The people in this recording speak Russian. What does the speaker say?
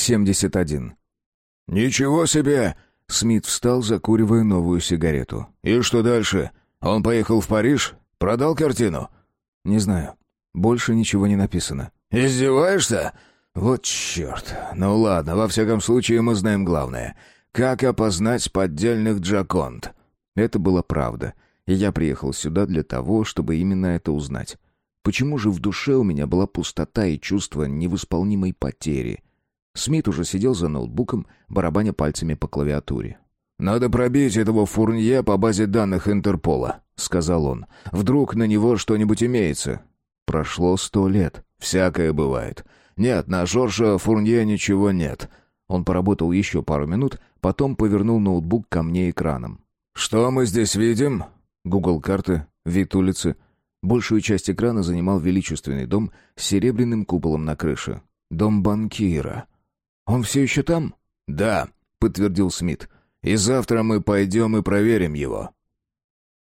71. «Ничего себе!» Смит встал, закуривая новую сигарету. «И что дальше? Он поехал в Париж? Продал картину?» «Не знаю. Больше ничего не написано». «Издеваешься? Вот черт. Ну ладно, во всяком случае мы знаем главное. Как опознать поддельных Джаконт?» Это была правда, и я приехал сюда для того, чтобы именно это узнать. Почему же в душе у меня была пустота и чувство невосполнимой потери? Смит уже сидел за ноутбуком, барабаня пальцами по клавиатуре. «Надо пробить этого фурнье по базе данных Интерпола», — сказал он. «Вдруг на него что-нибудь имеется?» Прошло сто лет. «Всякое бывает. Нет, на Жоржа Фурнье ничего нет». Он поработал еще пару минут, потом повернул ноутбук ко мне экраном. «Что мы здесь видим?» Google карты, вид улицы. Большую часть экрана занимал величественный дом с серебряным куполом на крыше. Дом банкира. «Он все еще там?» «Да», — подтвердил Смит. «И завтра мы пойдем и проверим его».